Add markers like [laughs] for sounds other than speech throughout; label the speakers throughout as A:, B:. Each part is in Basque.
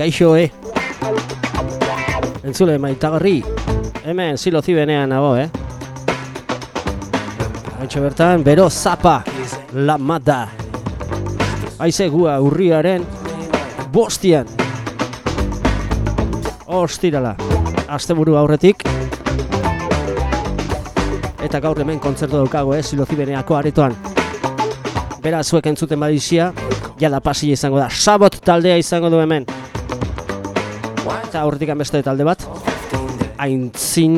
A: Kaixo, eh? Entzule, maitagarri. Hemen, zilo zibenean nago, eh? Haitxe bertan, bero zapa, la mata. Aize gua urriaren bostian. Ostirala, asteburu aurretik. Eta gaur hemen kontzertu daukago, eh? Zilo zibeneako aretoan. Bera, zuek entzuten badizia, jala pasi izango da. Sabot taldea izango du hemen. Eta aurretik beste talde bat. Aintzin.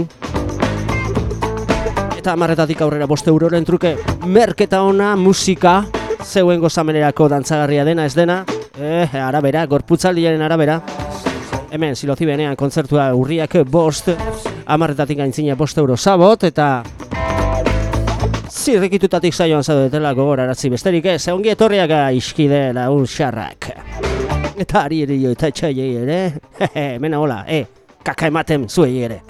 A: Eta amarretatik aurrera boste euroren truke. Merketa ona, musika. Zeuen gozamenerako dantzagarria dena, ez dena. Eh, arabera, gorputzaldiaren arabera. Hemen, silozi benean, kontzertua urriak bost. Amarretatik aintzina bost euro sabot, eta zirrikitutatik saioan zaudetela gogorarazi besterik ez, ongi etorriak iskide laun xarrak. Eta ari ere jo eta etxai ere, [laughs] hemen hola, e, kaka ematen zuei ere.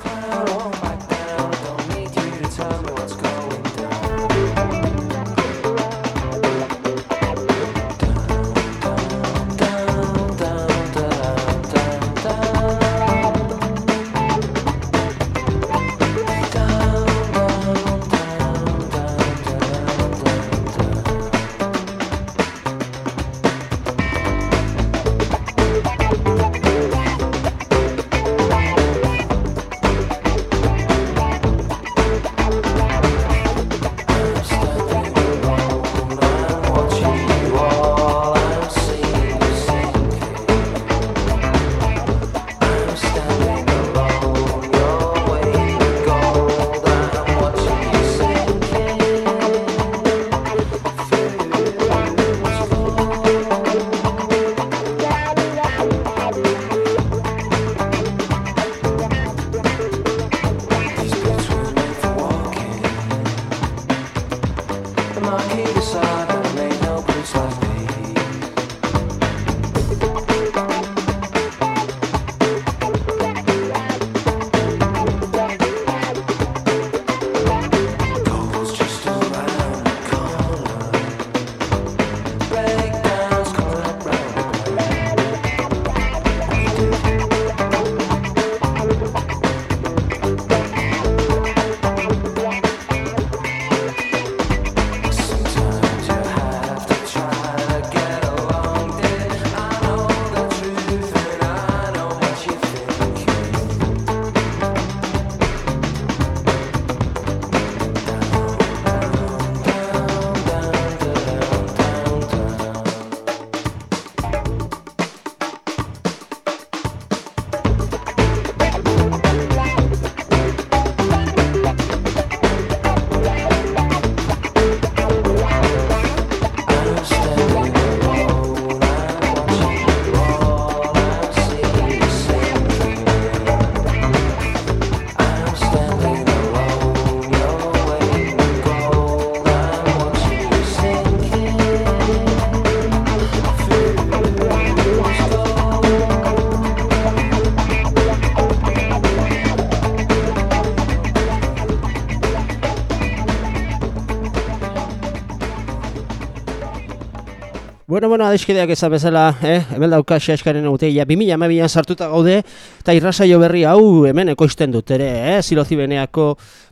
A: Bueno, bueno, adizkideak ezan bezala, eh? hemen dauka xaskaren egutegia, 2000 amabian sartuta gaude, eta irrasaio berri hau hemen ekoizten dut ere, eh? zilozi beneako,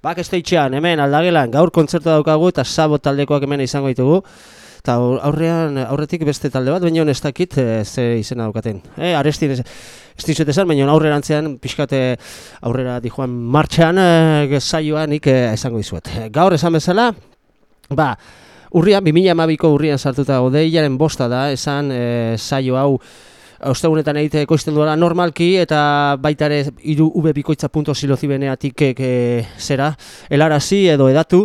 A: bak hemen aldagelan, gaur kontzertu daukagu eta sabo taldekoak hemen izango ditugu. Eta aurrean, aurretik beste talde bat, baina ez dakit e, ze izena daukaten. E, arestin ez, ez dizut esan, baina aurrerantzean pixkate aurrera dijoan martxan e, zaioan ik e, esango dizuet. gaur esan bezala, ba, Urrian, 2012ko urrian sartuta odeiaren bosta da, esan e, saio hau ostegunetan egite ekoizten duela normalki eta baita ere iru ubebikoitza.silozibeneatik e, zera, helarazi edo edatu,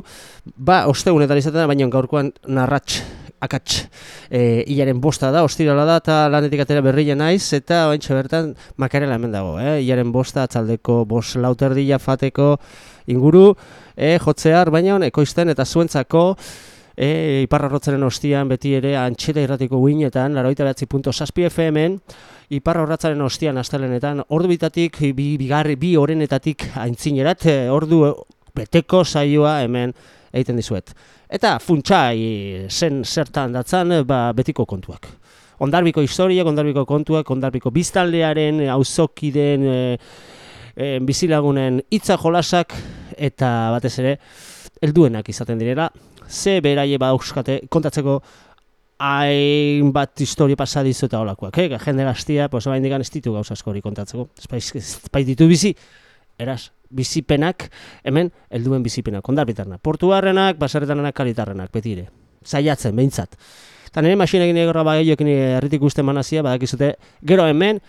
A: ba ostegunetan izaten da, baina gaurkoan narratx, akatx, e, hilaren bosta da, ostirala da, eta lanetik atera berrien naiz, eta baintxe bertan makarela hemen dago, eh? hilaren bosta, atzaldeko bos lauterdila fateko inguru, e, jotzear, baina ekoizten eta zuentzako, e, iparra ostian beti ere antxeta irratiko guinetan, laroita behatzi punto saspi FM-en, iparra horretzaren ostian astelenetan, ordu bitatik, bi, bigarri, bi orenetatik aintzinerat, e, ordu beteko saioa hemen egiten dizuet. Eta funtsai zen zertan datzan, ba, betiko kontuak. ondarbiko historia, ondarbiko kontuak, ondarbiko biztaldearen, auzokiden, e, e, bizilagunen hitza jolasak, eta batez ere, helduenak izaten direla, ze beraie bauskate kontatzeko hainbat historia pasa dizu eta holakoak, eh? jende gaztia, pues, bain digan ez ditu gauza askori kontatzeko, ez ditu bizi, eraz, bizipenak, hemen, helduen bizipenak, ondarbitarnak, portuarrenak, baserretarrenak, kalitarrenak, betire, zaiatzen, behintzat. Eta nire masinekin egorra bageioekin erritik uste manazia, badakizute, gero hemen,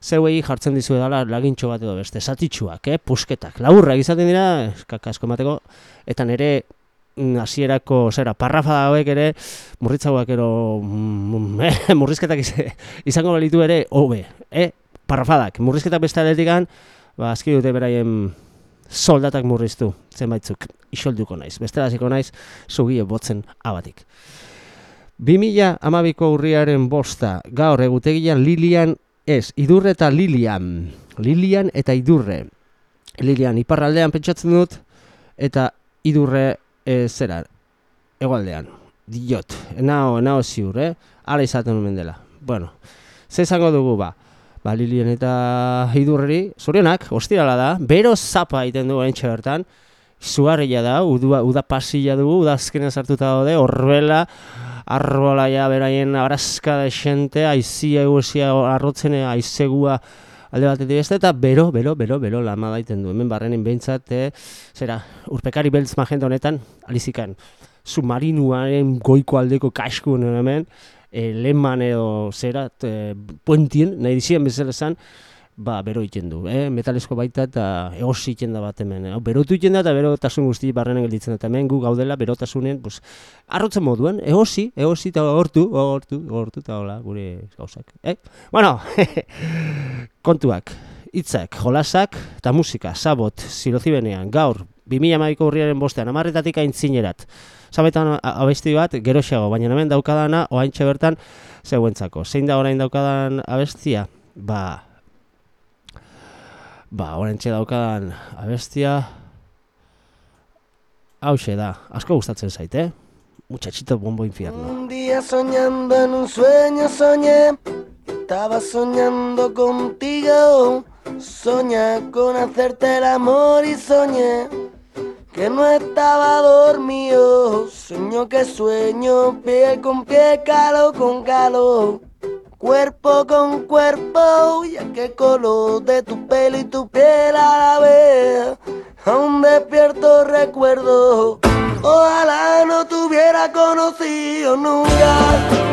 A: zeuei jartzen dizu edala lagintxo bat edo beste, satitxuak, eh? pusketak, laburra izaten dira, kakasko emateko, eta nire hasierako zera parrafa hauek ere murritzauak ero mm, [laughs] eh, murrizketak izango balitu ere hobe eh parrafadak. Murrizketak beste aldetikan ba aski dute beraien soldatak murriztu zenbaitzuk isolduko naiz. Beste hasiko naiz sugie botzen abatik. 2012ko urriaren bosta gaur egutegian Lilian ez idurre eta Lilian. Lilian eta idurre. Lilian iparraldean pentsatzen dut eta idurre e, zera, egualdean, diot, nao, nao ziur, eh? Ala izaten omen dela. Bueno, ze izango dugu ba? Ba, Lilien eta Idurri, zorionak, ostirala da, bero zapa egiten dugu entxe bertan, zuarria da, udua, uda pasilla dugu, uda azkenen sartuta daude, horbela, arbola ja beraien abrazka da esente, aizia eguzia arrotzen, aizegua, alde batetik beste eta bero, bero, bero, bero lama daiten du. Hemen barrenin behintzat, eh, zera, urpekari beltz magenta honetan, alizikan, submarinuaren goiko aldeko kasku hemen, e, leman edo zera, e, puentien, nahi dizien bezala esan, ba, bero iten du, eh? metalesko baita eta egosi iten da bat hemen. Eh? Berotu iten da eta berotasun guzti barrenen gelditzen da. Hemen gu gaudela berotasunen, pues, arrotzen moduen, egosi, egosi eta hortu, hortu, hortu eta hola, gure gauzak. Eh? Bueno, [laughs] kontuak, hitzak, jolasak eta musika, sabot, zilozibenean, gaur, 2000 maiko urriaren bostean, amarretatik aintzinerat. Zabetan abesti bat, geroxeago, baina hemen daukadana, oaintxe bertan, zeuentzako. Zein da orain daukadan abestia? Ba, Ba, horrentxe daukadan abestia. Hau da, asko gustatzen zaite, eh? Muchachito bombo infierno.
B: Un día soñando en un sueño soñé Estaba soñando contigo. Soñé con hacerte el amor y soñé Que no estaba dormido. Sueño que sueño, pie con pie, calo con calo cuerpo con cuerpo, ya que color de tu pelo y tu piel a la vez, aún despierto recuerdo, ojalá no te hubiera conocido nunca.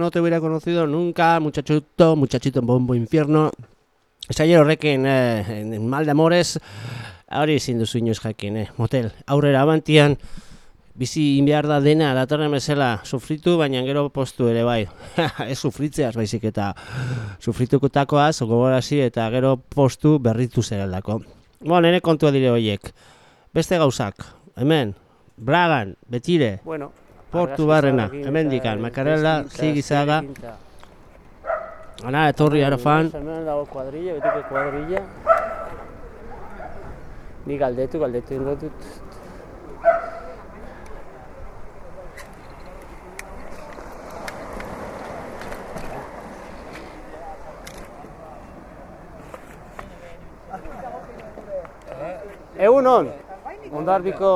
A: No te hubiera conocido nunca, muchachito, muchachito en bombo infierno. Saier horrekin, eh, en mal de amores, hori ezin duzu inoiz jakin, eh, motel. Aurrera abantian, bizi inbiar da dena, datorren bezala, sufritu, baina gero postu ere bai. [laughs] Ez sufritzeaz baizik eta sufritukutakoaz, gogorazi eta gero postu berritu zeraldako. Bo, nire kontua dire horiek. Beste gauzak, hemen, Bragan, betire,
C: Bueno,
A: portu barrena, hemen dikan, makarela, zigizaga, ana, etorri arafan,
C: Hemen dago kuadrilla, betiko kuadrilla. Ni galdetu, galdetu ingo dut. Egun hon, ondarbiko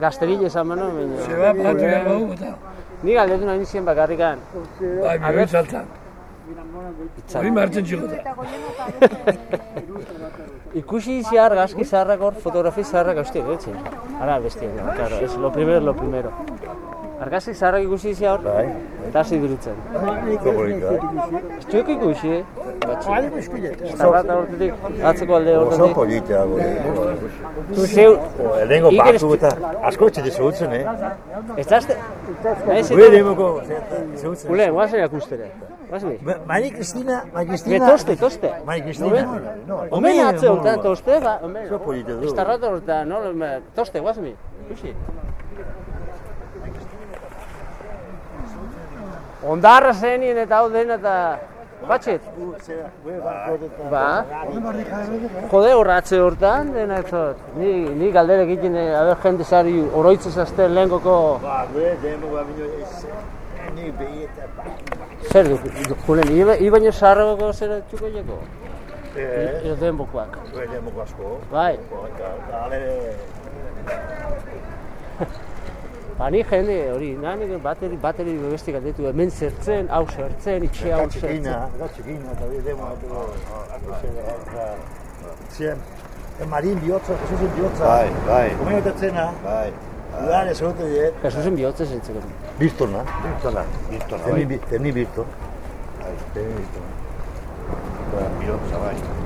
C: gazterille esan beno, baina...
D: Se va para atrás, vamos, está.
C: Ni galdetu nahi nizien bakarrikan.
D: Bai,
C: ver.
D: salta. Hori martzen txikota. [laughs]
C: Ikusi izi argazki zaharrak hor, fotografi zaharrak hausti egitzen. Ara, bestia, claro, es lo primero, lo primero. Argazki zaharrak ikusi izi hor,
E: Bai,
C: eta hasi. Ez duek ikusi, eh? Batxi. Zarrata hortetik, atzeko alde
E: Oso
C: hortetik.
E: politia gure.
C: Zeu, Iker
E: batu eta asko etxe dizutzen, eh?
C: ez dazte? Ez
E: Gure
C: eta...
E: lehenko dizutzen.
C: Ule, guazen ikustere. Guazen
E: Mari Cristina, Mari Cristina.
C: toste, toste.
E: Mari Cristina.
C: Omen atze toste, ba, omen.
E: Oso polita du.
C: Ez tarrata hortan, no? Toste, guazen Ikusi. Ondarra zenien eta hau dena eta... Batxet? Ba. Jode horratze hortan, dena ez. Ni, ni galdera egiten, eh, a ber, jende zari oroitzez azte lehenkoko...
E: Ba, gure lehenko babino ez. Ni behi eta ba.
C: Zer du, julen, iba, ibaino zaharragoko zera txuko jako?
E: Eh,
C: denbokoak.
E: lehenko asko.
C: Bai,
E: Eta, ale, [laughs]
C: ba ni jende hori, nani bateri, bateri beste galdetu, hemen zertzen, hau zertzen, itxe hau zertzen.
E: da txikina, eta bide demo. Zien, Marin bihotza, Jesusen bihotza.
F: Bai, bai,
E: Komeno tetzena,
F: bai.
E: udaren ezote diet,
C: Jesusen bihotzez entzeko.
E: Birtona, Birtona.
F: Birtona, bai.
E: teni Birton. Teni Birton.
F: Bihotza, bai.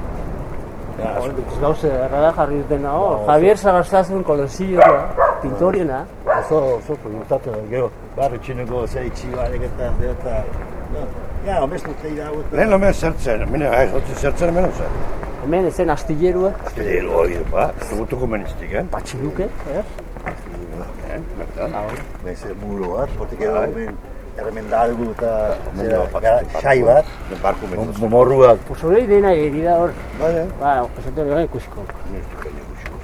C: Ez gauze, errada jarri dutena hor. Javier Sagastazun kolezioa, pintoriena.
E: Oso, oso, produktatu, gero, barri txineko zei txibarek eta, eta, ja, omestu teira hau eta.
F: Lehen lomen zertzen, mine, ez, hotzi zertzen hemen zen.
C: Hemen ezen astillerua,
F: Azte hori, ba, ez dugu komenistik, eh?
C: patxiluke, eh?
F: Eh, bertan.
E: Beze muro bat, potik edo
F: Bai.
E: hemen erremendalgu eta zera,
F: pak-
E: gara,
F: barku-
E: xai bat,
F: de Barku menuz.
E: mo- morruak,
C: hori dena eri da hor.
F: Eh?
C: Ba, esatu hori ikusiko.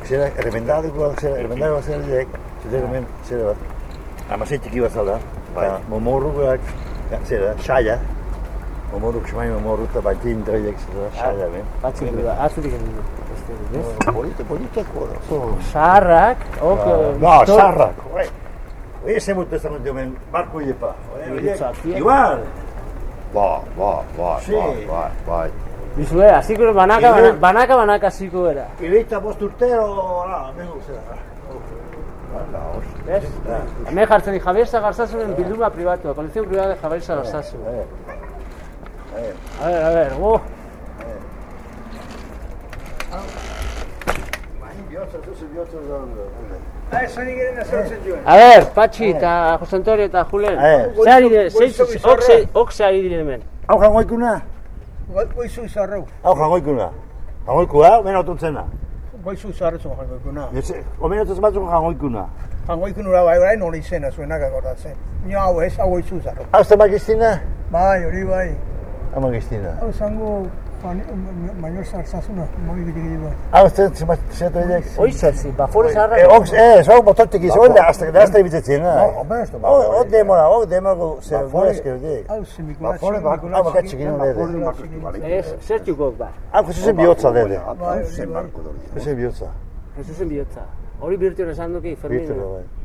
E: zera, erremendalgu, zera, erremendalgu bat zera direk, zera hemen, zera bat, amasei txiki bat zala,
F: Bai.
E: eta momorruak, ja, zera, xaia, momorruk, xamai momorru eta baitin traiek, zera, xaia, ben.
C: Patxilu da, atzutik egin du.
E: Polite, politeko, oso.
C: Zaharrak, ok...
E: No, zarrak, oi. Oie, ze mutu ez dagoen diomen, barku iepa. Igual,
F: Ba, ba, ba,
E: Sí.
F: ba, ba, bai.
C: Bizue, hasiko era, banaka,
E: Iru-
C: bana- banaka, banaka hasiko era.
E: ireita bost urtero, na, mengo zera.
F: Hala, hor.
C: Ez? Hemen jartzen di Javier Sagarzazunen bilduma pribatua, kolezion privada de Javier Sagarzazu.
E: Eh,
C: A ver, a ver, oh.
E: Bain bihotza, zuzen bihotza da.
C: A ver, Patxi eta Jose Antonio eta Julen.
E: Eh.
C: Ze ari dire, zeitzu, ok ze, ok ze ari dire hemen.
E: Hau jangoikuna?
G: Goizu zarrau,
E: Hau jangoikuna. Jangoikua, ben autuntzena.
G: goizu zarrezu jangoikuna.
E: Omen autuntzen batzuk jangoikuna.
G: Jangoikun ura bai, orain hori izena zuenak akordatzen. Nio hau ez, hau goizu zarrau.
E: Hau zema Kristina?
G: Bai, hori bai.
E: Ama Kristina.
G: Hau zango, maior zarzazuna, moi gidi bai.
E: Hau zen zema zeto edek?
C: Hoi zerzi, bafore
E: Eh, eh, zau motortik izo, hori hasta da hasta ibitetzen, oh, demora, oh, demora, zer,
F: Ba,
E: gure esker, dik.
G: Hau zemikulatxe.
F: Bafore, ba-
E: Hau bakat txikin hori
C: Ez, zertxukok ba.
E: Hau zuzen bihotza dede. Zuzen bihotza.
C: Jesusen bihotza. Hori birtuen esan duki, Fermin.
E: Bihotza, bai.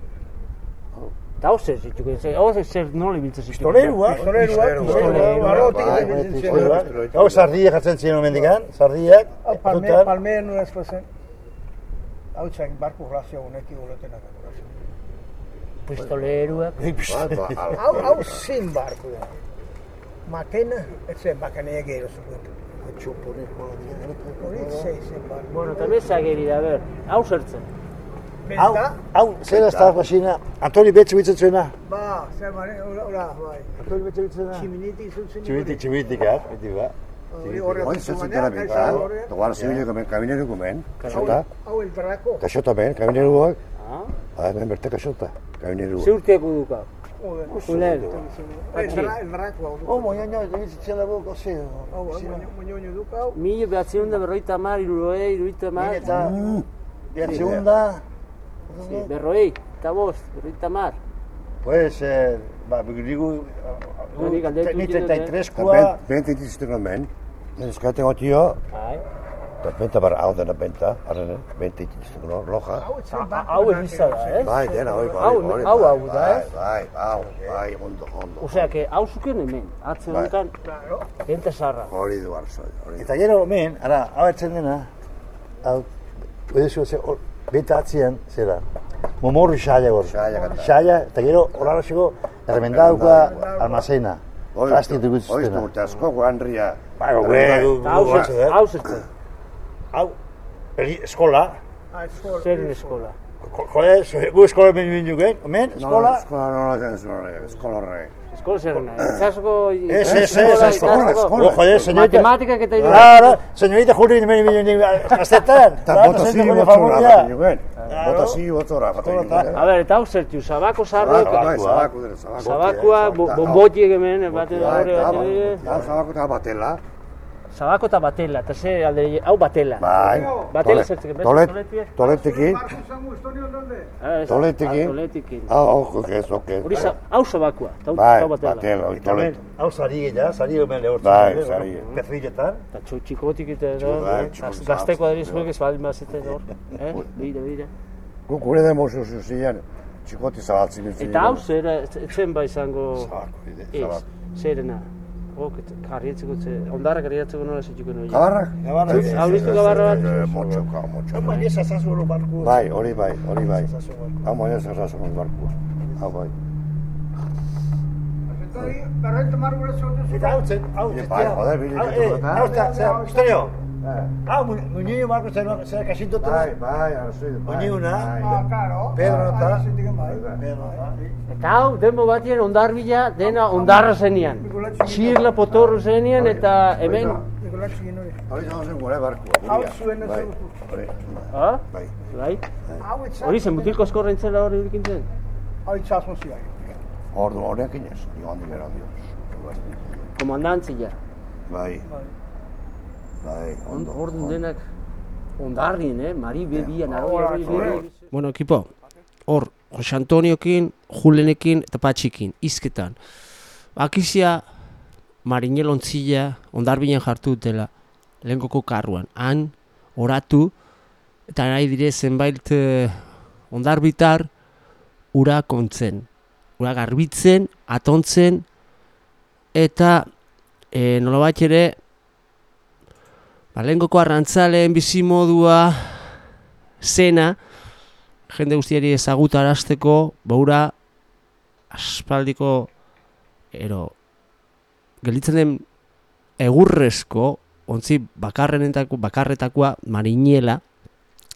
C: Eta hau zer zitxuko, hau zer zer nola ibiltzen zitxuko.
E: Pistolerua.
G: Pistolerua,
C: Pistolerua,
G: barrotik
F: bai,
G: ibiltzen
F: bai, bai.
E: Hau sardiak jartzen ziren omendikan, sardiak,
G: Hau palme,
E: tutan.
G: palme nuen espozen. Hau txain, barku grazio uneki guletenak akordatzen.
C: Pistoleruak.
F: Ba, ba, hala.
G: Hau, hau zin barku da. Makena, ez zen bakaneak gero zuen. Hori zei zen bat.
C: Bueno, eta mesa geri da, ber, hau zertzen.
E: Hau,
G: Benta?
E: hau, zer da ez basina, Antoni betxe bitzutzena.
G: Ba, zer mare, ora, ora, bai.
E: Antoni betxe bitzutzena.
G: Tximiniti zuzen.
E: Txibitik, txibitik, eh, beti ba.
F: Oin zertzen dara bika, togar zibiliko men, kamineruko men, kaxota,
G: Hau el berrako.
F: kaxota men, kamineruak,
C: Ah?
F: ba, hemen berte kaxota, kamineruak.
C: Ze urteako duka?
G: Joder.
C: Ulen.
G: El berrako hau.
E: Oh, moñaño, bitzutzela boko, ze.
G: Hau, hau, moño duka hau.
C: Mila behatzion da berroita mar, iruroei, iruroita mar.
E: Eta, behatzegunda,
C: Sí, berroei, eta bost, berroita mar.
E: pues, eh, ba, digu,
C: Nik galdetu
E: ni
C: dut,
E: 33
F: Eta
E: kua,
F: bent, bent dituzten men, neskaten gotio,
C: Bai.
F: eta benta bar hau dena benta, arren, bent dituzten loja.
G: Hau, ez
C: da, eh?
F: Bai, dena, hoi, bai,
C: Hau,
F: hori,
C: hau, hau da, eh?
F: Bai, hau, bai, ondo, ondo.
C: Osea, que hau zuken hemen, atze honetan, bente zarra.
F: Hori du arzoi, hori.
E: Eta gero, men, ara, hau etzen dena, hau, edezu, ze, hor, beta atzian, zera, momorri xaila gor.
F: Xaila
E: eta gero, horara xego, erremendauka almazena.
F: Hori,
E: Plasti
F: hori,
E: duguztena.
F: urte asko, guanria.
E: Bai, gue, gu,
C: Eta hau
E: gu,
C: hau
E: eskola,
G: eskola.
C: zer eskola.
E: Gu eskola ben bindu gen, omen, eskola,
F: Eskola, no, no, eskola, eskola horre.
C: Eskola zer nahi, itzasko...
E: Ez, ez, ez,
C: eskola,
E: ez,
F: eskola, eskola.
E: Go, jode, señorita.
C: Matematikak eta iru.
E: Claro, señorita Juli, hemen ibili nik gaztetan.
F: Eta
E: Claro,
F: bota
E: zein
F: zi
E: dugu
F: botzora,
E: favoria.
F: bat egin
E: Claro.
F: Bota zi botzora,
C: A ber, eta hau zertiu, zabako zarro,
F: zabaku.
C: zabakua, bo- bombotiek hemen, bate da hori, bate
F: zabaku eta batela.
C: Zabako eta batela, eta ze alde, hau batela.
F: Bai.
C: Batela
F: Tole-
C: zertzeke, beste
F: tolet-
G: zango, estonio donde?
C: Ah,
F: Toletekin.
C: ah, Toletekin.
F: Hau, hau, ez, ok.
C: Hori hau zabakua, eta hau-
F: Bai,
C: hau batela.
F: batela, hori tolet.
E: hau zari gila, zari hemen lehortzen.
F: Bai, zari.
E: Perfilletan.
C: Eta txu- txikotik eta
F: bai,
C: gazteko
F: zahartz,
C: adirizuek ez baldin bazeten hor. Eh, bide, bide.
F: Guk gure demo zuzu ziren, txikoti zabaltzen.
C: Eta hau zera, zen ba izango...
F: Zabaku, ide,
C: Ez,
F: zabaku.
C: zerena. Ok, karrietzeko, ze, ondarra karrietzeko nola zitxiko nola.
F: Gabarrak?
E: Gabarra,
C: Zuz, hau gabarra bat?
F: Eh, Motxoka, motxoka.
E: Baina ez azazu hori barku.
F: Bai, hori bai, hori bai. Hau moia zerrazen barku. Hau bai.
G: Berrenta mar gure zotu
E: Eta hau zen, hau
F: Bai,
E: zen.
F: joder, bide
E: Hau,
F: ikatu
E: eh,
F: eta.
E: hau zen, historio. Hau, muñeño barko zen, zer kasintot.
F: Bai, bai, arrazoi. bai,
E: Muñiuna.
F: bai.
G: Ah, claro.
E: Pedro eta-
G: Ah, zintiken bai.
C: Eta hau, denbo batien ondarbila dena ondarra zenian. Txirla potorru zenian eta hemen...
G: Hori.
F: Zago zen gure barku.
G: Hau zuen ez
F: Bai, hori.
C: Ha?
F: Bai.
C: Bai? Hori zen mutilko eskorren zela hori urikintzen?
G: Hau itzaz moziak.
F: Ordu horiak inez, joan dira dios.
C: Komandantzia.
F: Bai. Bai, ondo.
C: Orduan denak ondarrien, eh? Mari bebian, aroi, aroi, bebi.
A: Bueno, ekipo, hor, Jose Antoniokin, Julenekin eta Patxikin, izketan. Akizia, marinel ondarbilen jartu dutela, lehenkoko karruan. Han, oratu, eta nahi dire zenbait eh, ondarbitar, ura kontzen. Ura garbitzen, atontzen, eta e, nolabait ere, ba, lehenkoko arrantzaleen bizimodua, zena, jende guztiari ezagutarazteko, baura aspaldiko ero gelditzen den egurrezko ontzi bakarrenetako bakarretakoa marinela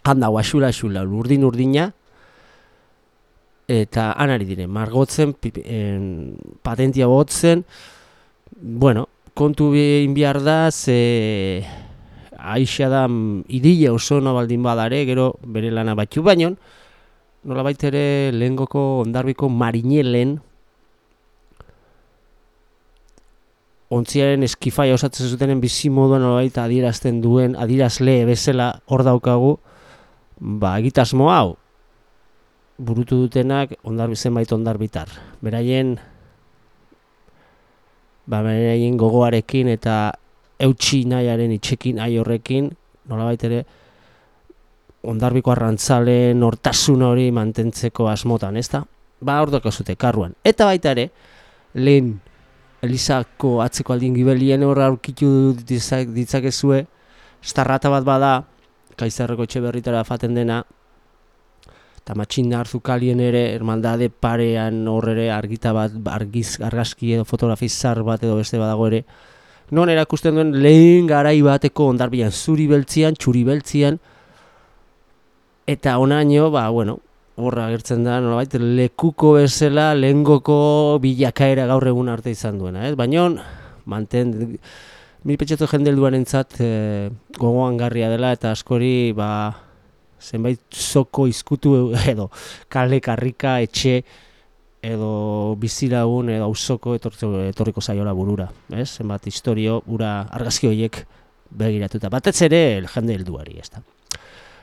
A: handa xula xula urdin urdina eta anari dire margotzen en, patentia botzen bueno kontu egin behar da ze aixa da mm, idila oso no baldin badare gero bere lana batxu baino nolabait ere lehengoko ondarbiko marinelen ontziaren eskifaia osatzen zutenen bizimodua nolabait adierazten duen adierazle bezala hor daukagu ba egitasmo hau. Burutu dutenak ondarbi zenbait ondarbitar. Beraien ba beraien gogoarekin eta eutxi nahiaren itxekin ai horrekin nolabait ere ondarbiko arrantzaleen nortasun hori mantentzeko asmotan, ezta? Ba, hor zute karruan. Eta baita ere, lehen Elizako atzeko aldin gibelien horra aurkitu ditzak, ditzakezue, starrata bat bada, kaizarreko etxe berritara faten dena, eta matxin arzukalien ere hermandade parean hor ere argita bat argiz argazki edo fotografi zar bat edo beste badago ere non erakusten duen lehen garai bateko ondarbian zuri beltzian, txuri beltzian eta onaino, ba, bueno, horra agertzen da, nolabait, lekuko bezala lehengoko bilakaera gaur egun arte izan duena, ez? Baina, manten, mi petxatu jende helduan entzat, e, gogoan garria dela eta askori, ba, zenbait zoko izkutu edo kale karrika etxe edo bizilagun edo auzoko etorriko zaiola burura, ez? Zenbat historio ura argazki horiek begiratuta. Batez ere jende helduari, ezta.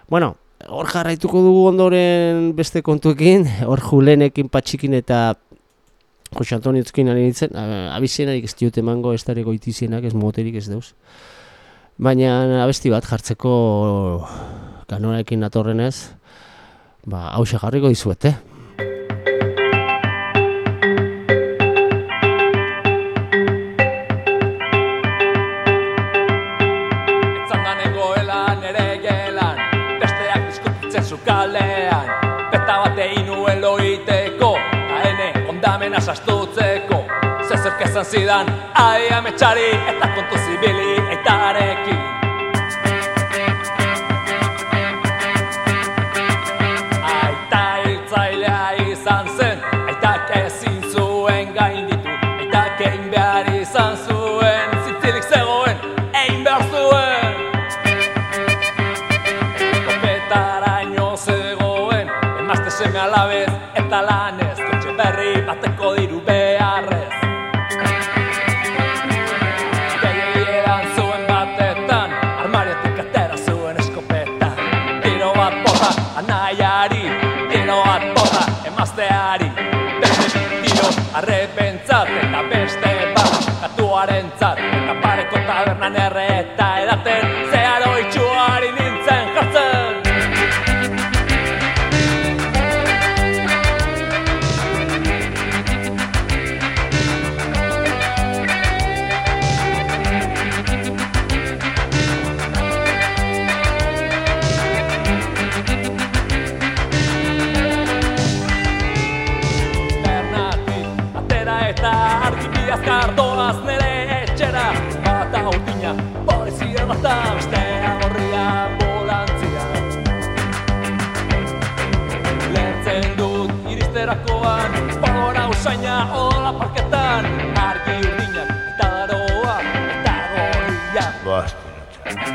A: Bueno, hor jarraituko dugu ondoren beste kontuekin, hor Julenekin, Patxikin eta Jose Antoniotzkin ari nintzen, a- abizienarik ez diot emango ez dara goitizienak, ez moterik ez deuz. Baina abesti bat jartzeko kanonekin natorrenez, ba, hause jarriko dizuet, eh?
H: Sastutzeko Zezerk esan zidan Ai ametxari eta kontu zibili Aitarekin. Aita hiltzailea izan zen Aitak ezin zuen gainditu Aitak egin behar izan zuen Zintzilik zegoen egin behar zuen. Kopetaraino zegoen Emazte seme alabez eta berri bateko diru beharrez. Gehiegi erantzuen batetan Armariotik atera zuen eskopeta Tiro bat bota anaiari Tiro bat bota emazteari. Beste tiro arrepentzat eta beste bat Katuaren zat eta pareko tabernan erreta polizia bata, bestea gorria ambulantzia Lertzen dut iristerakoan, pagora usaina hola parketan Argi urdinak eta daroa eta gorria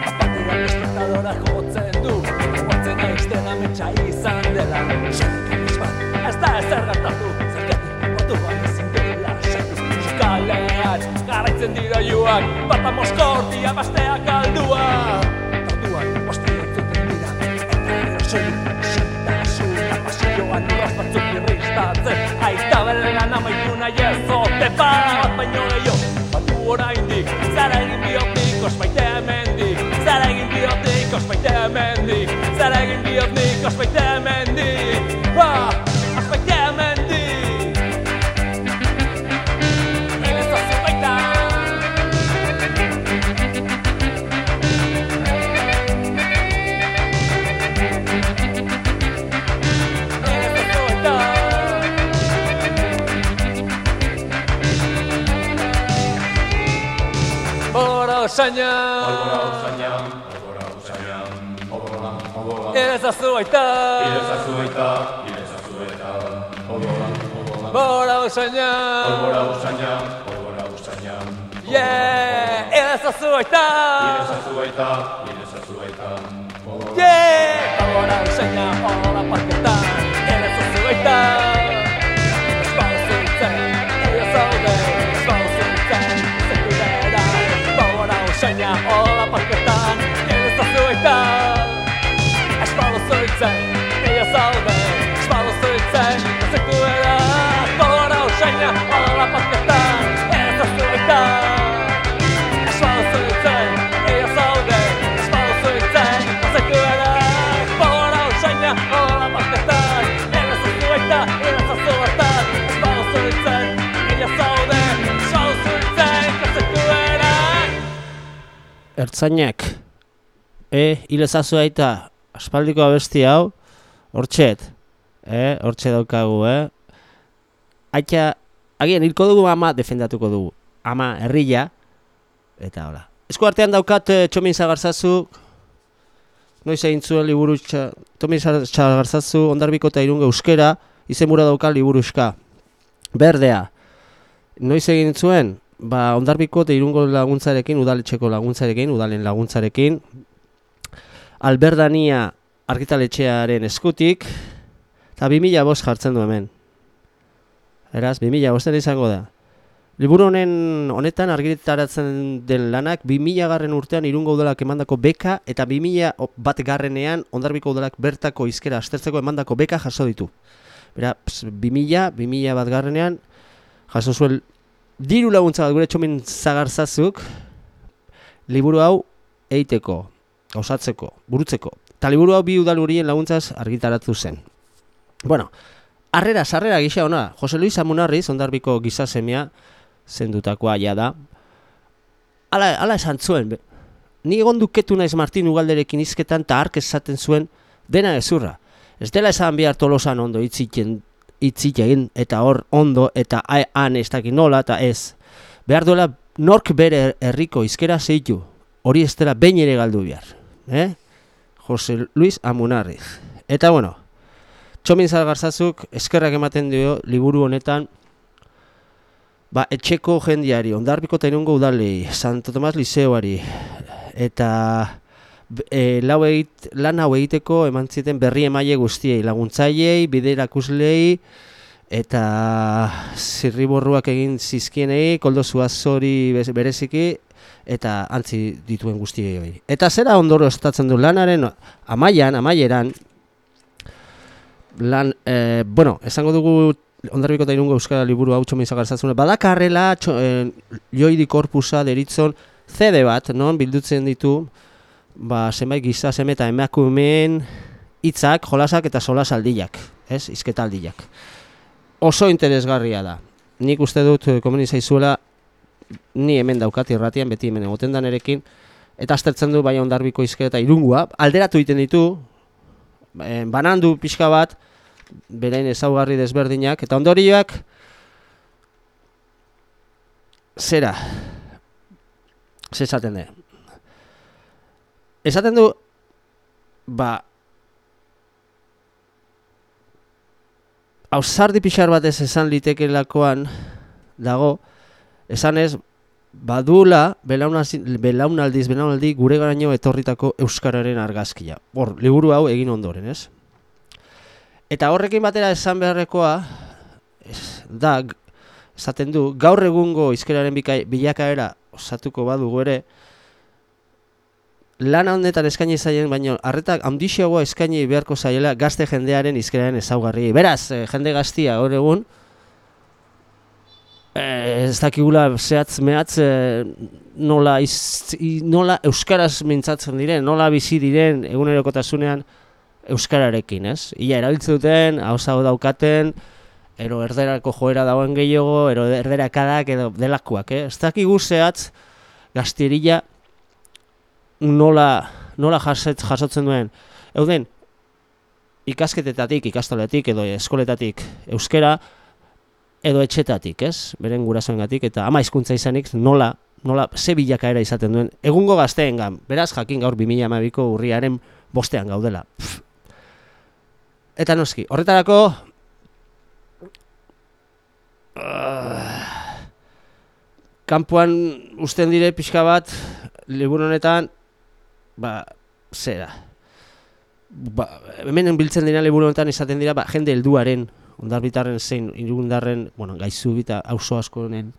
H: Apatera espectadora jotzen du Guatzen aizten ametsa izan dela. Sokanis bat, ez da ezer gertatu garaitzen dira joak Bata moskortia, bestea galdua Orduan, ostia entzuten dira Eta erosoilu, xentasun Eta pasilloan urraz batzuk irristatzen Aita belenan amaitu nahi ez Zote bat baino gehiago Batu oraindik, zara egin biotik Ospaite hemendik, zara egin biotik Ospaite hemendik, zara egin biotik Ospaite Bora usaina Ezazu baita Bora usaina Yeah, ezazu baita Yeah, bora usaina hola parketan Ezazu baita Espauzutzen, ea zaude Espauzutzen, hola parketan
A: Ertzainak, e, hil ezazu aita, aspaldiko abesti hau, hortxet, eh, hortxe daukagu, eh. Aitxa, agian hilko dugu ama defendatuko dugu. Ama herria, eta hola. Esku artean daukat eh, txomin zagarzazu, noiz egin zuen liburu txa, txomin zagarzazu, ondarbiko eta irungo euskera, izenbura dauka liburuska. Berdea, noiz egin zuen, ba, ondarbiko eta irungo laguntzarekin, udaletxeko laguntzarekin, udalen laguntzarekin, Alberdania argitaletxearen eskutik, eta 2000 bost jartzen du hemen. Eraz, 2000 bosten izango da. Liburu honen honetan argitaratzen den lanak 2000 garren urtean irungo udalak emandako beka eta 2000 o- bat garrenean ondarbiko udalak bertako izkera astertzeko emandako beka jaso ditu. Bera, ps, 2000, 2000 bat garrenean jaso zuen diru laguntza bat gure txomin zagarzazuk liburu hau eiteko, gauzatzeko, burutzeko. Eta liburu hau bi udal horien laguntzaz argitaratu zen. Bueno, harrera, sarrera gisa ona, Jose Luis Amunarriz, ondarbiko gizasemia, zendutakoa ja da. Hala, hala esan zuen, be. ni egon duketu naiz Martin Ugalderekin izketan eta ark esaten zuen dena ezurra. Ez dela esan behar tolosan ondo hitziken hitziken eta hor ondo eta han ez dakit nola eta ez. Behar duela nork bere herriko izkera zeitu, hori ez dela behin ere galdu behar. Eh? Jose Luis Amunarriz. Eta bueno, Txomin Zalgarzazuk eskerrak ematen dio liburu honetan ba, etxeko jendiari, ondarbiko eta irungo udalei, Santo Tomas Liseoari, eta e, lau egit, lan hau egiteko eman zieten berri emaile guztiei, laguntzaileei, biderakuslei, eta zirriborruak egin zizkienei, koldo zuazori bereziki, eta antzi dituen guztiei. Eta zera ondoro estatzen du lanaren amaian, amaieran, lan, eh, bueno, esango dugu ondarbiko eta irungo euskara liburu hau txomin zagarzatzune, badakarrela txo, eh, joidi korpusa deritzon CD bat, non, bildutzen ditu, ba, zenbait giza seme eta emakumeen hitzak, jolasak eta solasaldiak, ez, izketaldiak. Oso interesgarria da. Nik uste dut eh, komeni zaizuela ni hemen daukat irratian, beti hemen egoten da nerekin, eta aztertzen du bai ondarbiko izke eta irungua, alderatu egiten ditu, eh, banandu pixka bat, berain ezaugarri desberdinak, eta ondorioak, zera, ze esaten du. Esaten du, ba, ausardi pixar batez esan litekelakoan dago, esanez, badula belaunaldiz, belaunaldi gure garaino etorritako euskararen argazkia. Hor, liburu hau egin ondoren, ez? Eta horrekin batera esan beharrekoa ez, da, esaten du, gaur egungo izkeraren bikai, bilakaera osatuko badugu ere, lan honetan eskaini zaien, baino arretak handixiagoa eskaini beharko zaiela gazte jendearen izkeraren ezaugarri. Beraz, eh, jende gaztia hor egun, eh, ez dakigula zehatz mehatz eh, nola, iz, nola euskaraz mintzatzen diren, nola bizi diren egunerokotasunean euskararekin, ez? Ia erabiltzen duten, hauza daukaten, ero erderako joera dagoen gehiago, ero erderakadak edo delakoak, eh? Ez dakigu zehatz gaztirila nola, nola jaset, jasotzen duen. Euden, ikasketetatik, ikastoletik edo eskoletatik euskera, edo etxetatik, ez? Beren gurasoengatik eta ama hizkuntza izanik nola nola ze bilakaera izaten duen egungo gazteengan. Beraz jakin gaur 2012ko urriaren bostean gaudela. Pff. Eta noski, horretarako ah, kanpoan usten dire pixka bat liburu honetan ba zera ba, hemen biltzen dira liburu honetan izaten dira ba, jende helduaren ondarbitarren zein irundarren, bueno, gaizu bita auzo askonen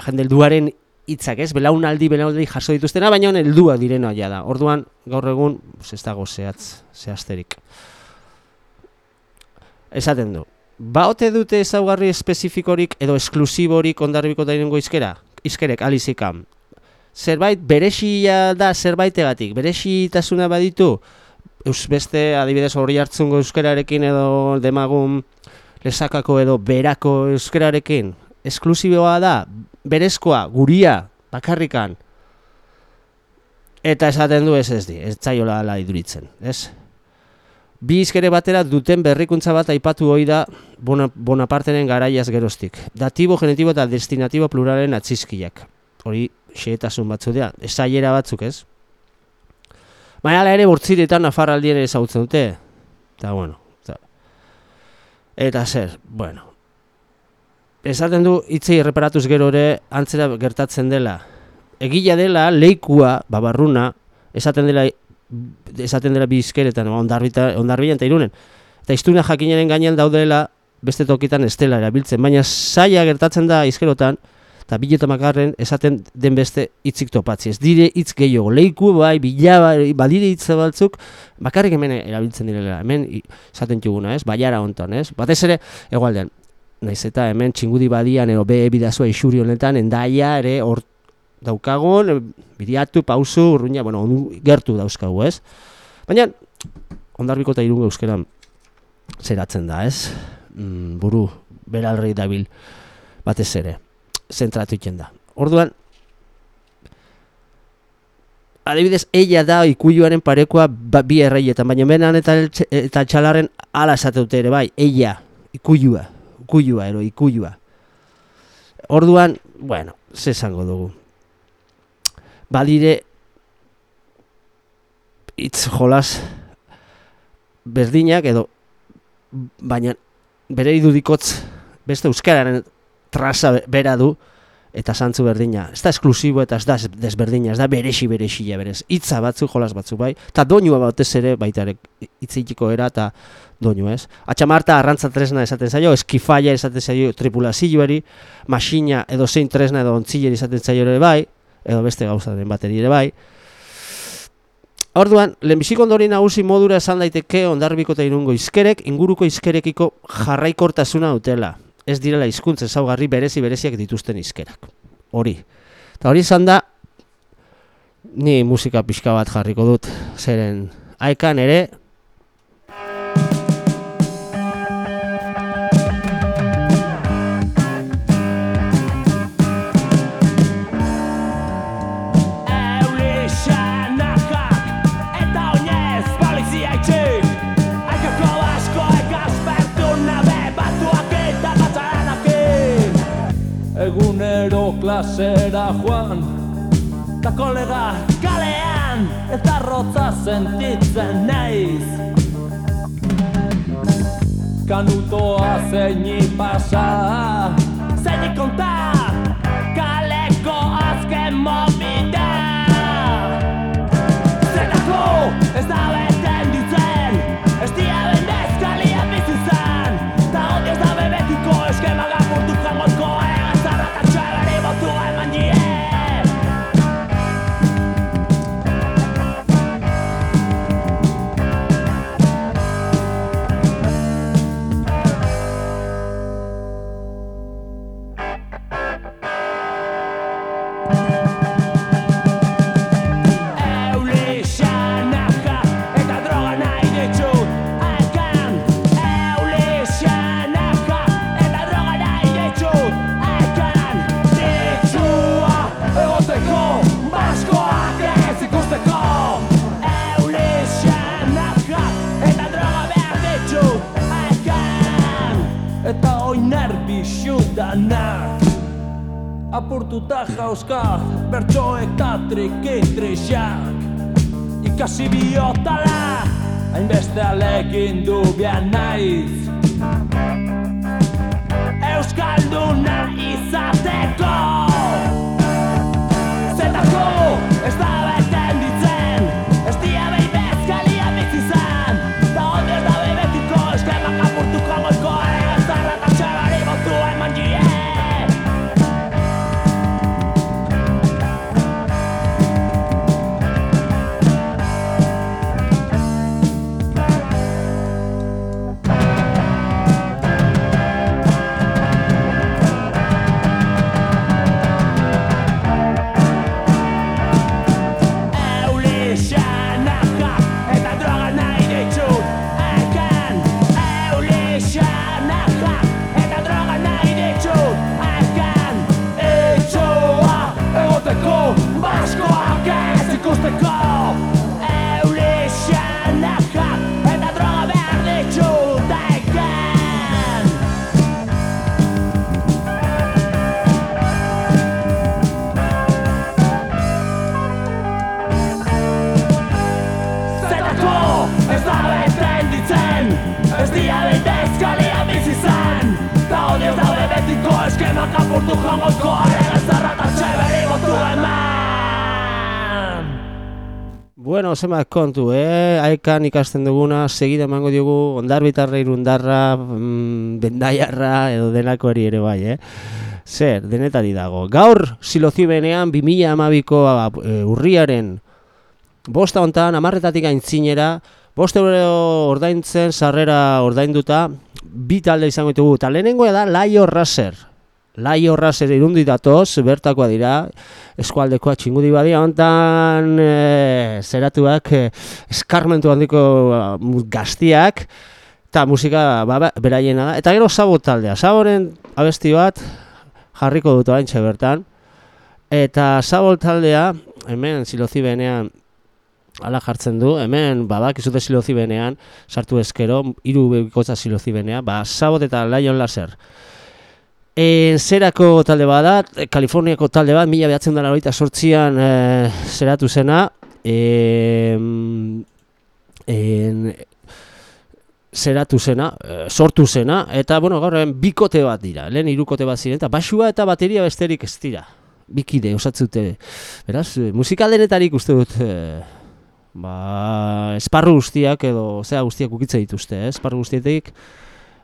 A: jende helduaren hitzak, ez? Belaunaldi, belaunaldi jaso dituztena, baina on heldua direna ja da. Orduan, gaur egun, ez dago zehatz, zehazterik. Esaten du. Ba ote dute ezaugarri espezifikorik edo esklusiborik ondarbiko da izkera? Izkerek, alizikam. Zerbait, berexia da zerbaitegatik, berexitasuna baditu, Eus beste adibidez hori hartzungo euskararekin edo demagun lesakako edo berako euskararekin esklusiboa da, berezkoa, guria, bakarrikan. Eta esaten du ez ez di, ez zaiola ala iduritzen, ez? Bi izkere batera duten berrikuntza bat aipatu hoi da Bona, Bonapartenen garaiaz geroztik. Datibo, genetibo eta destinatibo pluralen atzizkiak. Hori xeetasun batzu dira, esaiera batzuk ez. Baina hala ere bortziretan nafarraldien ere ezagutzen dute. Eta bueno. Eta, eta zer, bueno. Esaten du hitzei erreparatuz gero ere antzera gertatzen dela. Egila dela leikua, babarruna, esaten dela esaten dela bizkeretan, ondarbita, ondarbilan eta irunen. Eta iztuna jakinaren gainean daudela beste tokitan estela erabiltzen, baina saia gertatzen da izkerotan, eta bileta makarren esaten den beste hitzik topatzi. Ez dire hitz gehiago, leiku bai, bila badire hitz batzuk, bakarrik hemen erabiltzen direla, hemen esaten txuguna, ez, baiara hontan, ez. Batez ere, egualdean, naiz eta hemen txingudi badian, ero be bidazua isuri honetan, endaia ere hor daukagun, e, biriatu, pausu, urruina, bueno, ondu, gertu dauzkagu, ez. Baina, ondarbiko eta irungo euskeran zeratzen da, ez? Mm, buru, beralrei dabil batez ere, zentratu da. Orduan, adibidez, ella da ikuiluaren parekoa ba, bi erraietan, baina benan eta, eta txalarren ala esate dute ere, bai, ella, ikuilua, ikuilua, ero, ikuilua. Orduan, bueno, ze esango dugu. Badire, hitz jolas berdinak edo baina bere idudikotz beste euskararen traza be- bera du eta zantzu berdina. Ez da esklusibo eta ez da desberdina, ez da beresi beresila berez. Hitza batzuk, jolas batzuk bai, eta doinua batez ere baita ere hitzitiko era eta doinu ez. Atxamarta arrantza tresna esaten zaio, eskifaia esaten zaio tripulazioari, masina edo zein tresna edo ontzilleri esaten zaio ere bai, edo beste gauzaren bateri ere bai. Orduan, lehenbiziko ondori nagusi modura esan daiteke ondarbiko eta irungo izkerek, inguruko izkerekiko jarraikortasuna dutela. Ez direla hizkuntza ezaugarri berezi bereziak dituzten izkerak. Hori. Eta hori izan da, ni musika pixka bat jarriko dut, zeren haikan ere,
I: kolega kalean eta rotza sentitzen naiz. Kanutoa zeini pasa Zeini konta jauzka bertsoek ta trikitrixak Ikasi biotala, hainbeste alekin du behar naiz
A: Bueno, zenbat kontu, eh? Aekan ikasten duguna, segida emango diogu ondarbitarra irundarra, mm, bendaiarra edo denakoari ere bai, eh? Zer, denetari dago. Gaur, silozibenean, 2000 amabiko e, urriaren bosta hontan, amarretatik aintzinera, bost euro ordaintzen, sarrera ordainduta, bi talde izango ditugu. Eta lehenengoa da, Laio Raser. Laio Raser irundi datoz, bertakoa dira, eskualdekoa txingudi badia, hontan e, zeratuak, e, eskarmentu handiko uh, gaztiak, eta musika ba, ba, beraiena da. Eta gero Sabo taldea, Saboren abesti bat jarriko dut oraintxe bertan. Eta Sabo taldea, hemen silozibenean ala jartzen du, hemen badak izute silozibenean, sartu ezkero, hiru bikotza silozibenea, ba, Sabot eta Lion Laser. E, zerako talde bat da, Kaliforniako talde bat, mila behatzen dara horita sortzian e, zeratu zena, e, en, zeratu zena, e, sortu zena, eta bueno, gaur bikote bat dira, lehen hirukote bat ziren, eta basua eta bateria besterik ez dira, bikide osatzute, beraz, musikaldenetarik uste dut, e, ba, esparru guztiak edo zea guztiak ukitze dituzte, eh? esparru guztietik,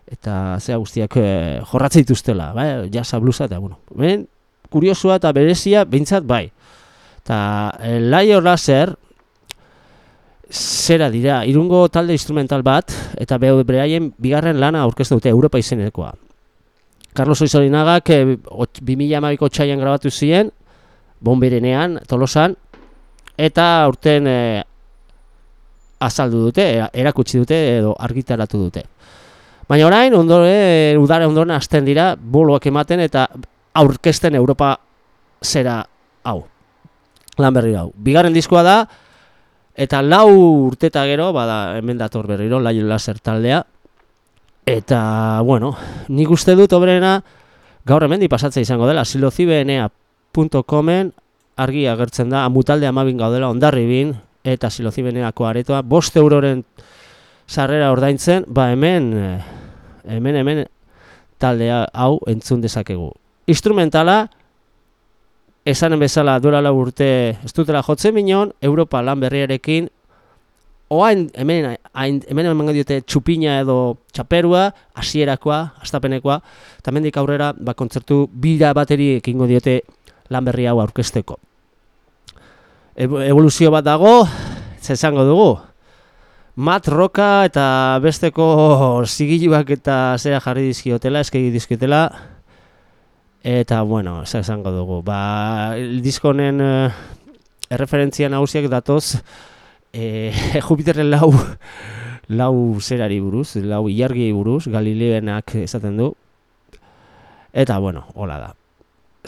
A: eta zea guztiak e, jorratze dituztela, bai, jasa blusa eta bueno. Ben, kuriosua eta berezia behintzat bai. Eta e, Laio Laser zera dira, irungo talde instrumental bat, eta behu beraien bigarren lana aurkeztu dute Europa izenekoa. Carlos Oizorinagak e, 2012ko txaian grabatu ziren, bomberenean, tolosan, eta aurten e, azaldu dute, erakutsi dute edo argitaratu dute. Baina orain, ondore, udare ondoren hasten dira, boloak ematen eta aurkezten Europa zera hau. Lan berri hau. Bigarren diskoa da, eta lau urteta gero, bada hemen dator berriro, laio laser taldea. Eta, bueno, nik uste dut obrena, gaur hemen pasatzea izango dela, silozibenea.comen argi agertzen da, amutalde amabin gaudela ondarribin, eta silozibeneako aretoa, bost euroren sarrera ordaintzen, ba hemen, eh, hemen, hemen taldea hau entzun dezakegu. Instrumentala, esanen bezala duela urte ez dutela jotzen minon, Europa lan berriarekin, oain hemen, hain, hemen hemen diote txupina edo txaperua, hasierakoa, astapenekoa, eta mendik aurrera, ba, kontzertu bira bateri ekingo diote lan berri hau aurkezteko. Evoluzio bat dago, zezango dugu, mat roka eta besteko zigiluak eta zera jarri dizkiotela, eskegi dizkiotela, eta bueno, zer esango dugu, ba, diskonen uh, erreferentzia nagusiak datoz, [laughs] e, Jupiterren lau, lau zerari buruz, lau ilargi buruz, Galileanak esaten du, eta bueno, hola da.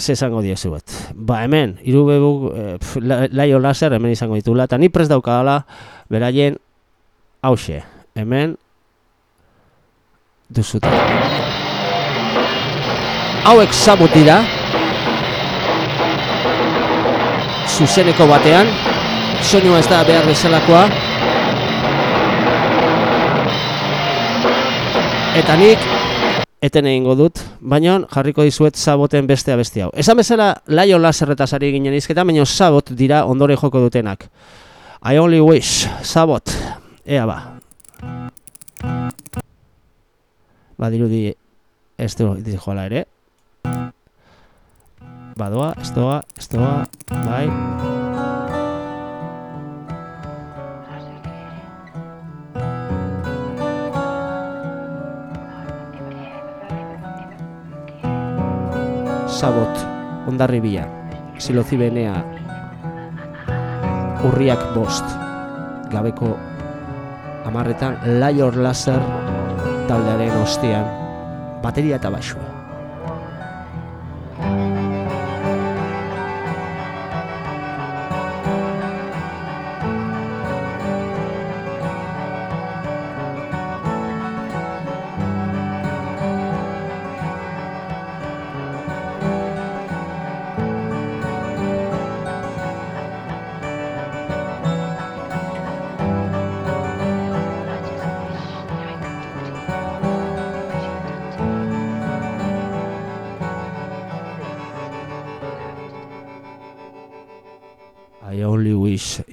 A: Ze esango bat. Ba hemen, irubebu, e, laio laser hemen izango ditula, eta ni prest daukadala, beraien, hause, hemen duzute. Hauek zabut dira, zuzeneko batean, soinua ez da behar bezalakoa, eta nik eten egingo dut, baina jarriko dizuet zaboten beste hau. Esan bezala, laio laserretaz ari ginen izketa, baina zabot dira ondore joko dutenak. I only wish, zabot. Ea ba. Ba dirudi ez du joala ere. Badoa, ez doa, ez doa, bai. Sabot, ondarri bila, silozibenea, urriak bost, gabeko amarretan Lior Laser taldearen ostean bateria eta basua.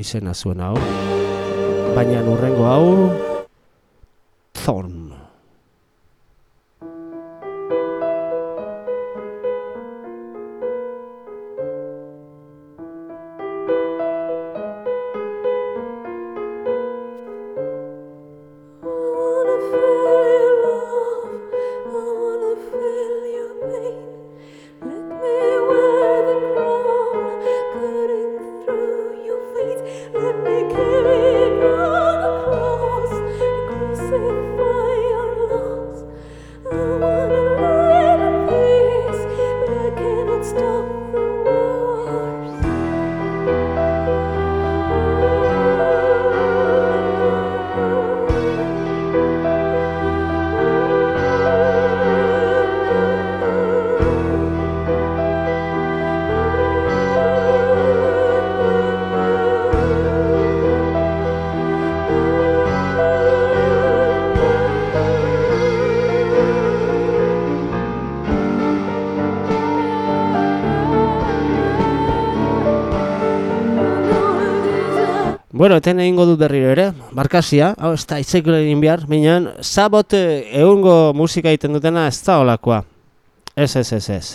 A: Izena zuen hau. Baina urrengo hau, Thorn.
J: Take care.
A: Bueno, eten egingo dut berriro ere, barkasia, hau ez da itzeko egin behar, minan, sabot eh, egungo musika egiten dutena ez da olakoa. Ez, ez, ez, ez.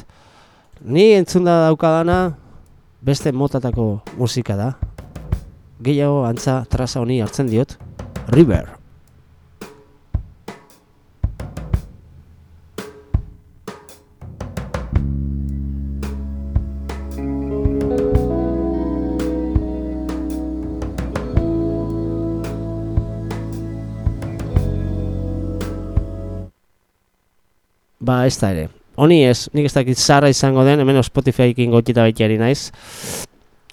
A: Ni entzunda daukadana beste motatako musika da. Gehiago antza traza honi hartzen diot, River. Ez da ere. Honi ez, nik ez dakit zara izango den, hemen Spotify-ekin gotita baitiari naiz.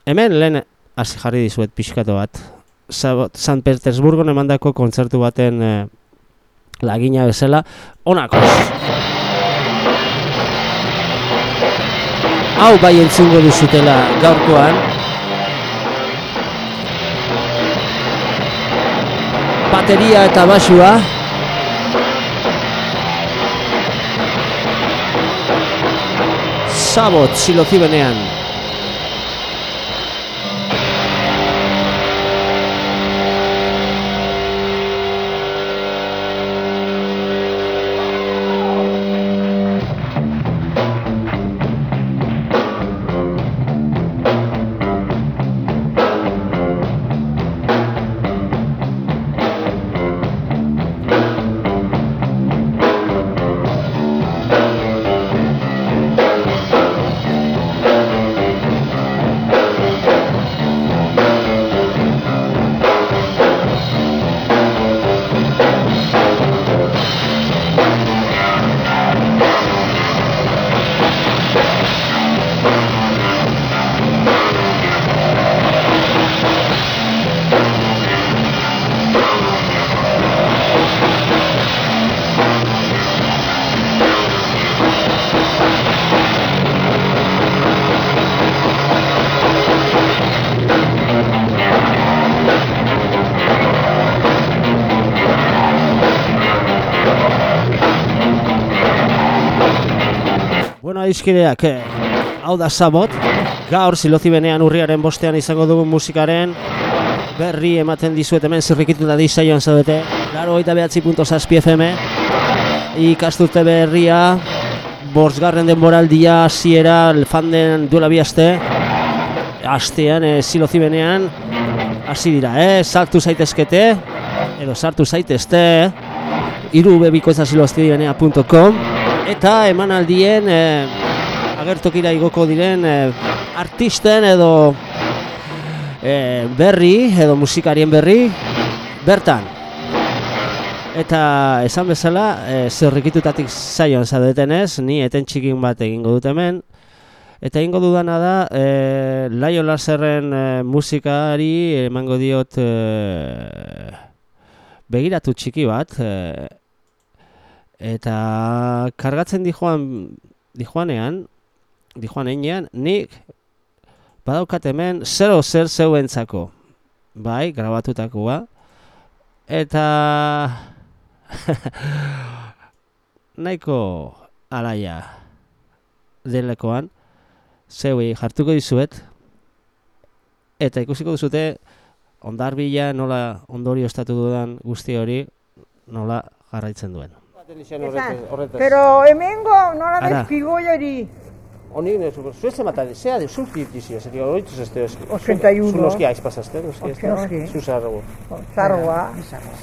A: Hemen lehen hasi jarri dizuet pixkatu bat. San Petersburgon emandako kontzertu baten eh, lagina bezala, honako. Hau bai entzungo duzutela gaurkoan. Bateria eta basua. Sabot silozibenean. Bueno, aizkideak, eh, hau da Sabot, gaur silozibenean urriaren bostean izango dugu musikaren berri ematen dizuet hemen zirrikituta dizaioan zaudete, laro gaita behatzi punto zazpi FM, ikasturte berria, borzgarren denboraldia hasiera fanden duela bi aste, astean e, silozibenean, hasi dira, eh? sartu zaitezkete, edo sartu zaitezte, irubebikoetzasiloztibenea.com eta emanaldien eh, agertokira igoko diren eh, artisten edo eh, berri edo musikarien berri bertan. Eta esan bezala, e, zerrikitutatik zaioan zadetenez, ni eten txikin bat egingo dut hemen. Eta egingo dudana da, e, Laio Laserren e, musikari emango diot e, begiratu txiki bat. E, eta kargatzen dijoan, dijoanean, dijoanean, nik badaukat hemen zero zer zeuentzako. Bai, grabatutakoa. Eta [laughs] nahiko alaia delekoan zeuei jartuko dizuet eta ikusiko duzute ondarbila nola ondorio estatu dudan guzti hori nola jarraitzen duen.
K: Pero hemengo nola
A: Ara.
K: Bez pigoiari.
C: Honik ne zu zuese mata, sea de sulki dizio, se dio oitu este es.
K: 81.
C: Su noski aiz pasaste, noski.
K: Noski, noski.
C: Su sargo.
K: Zarroa.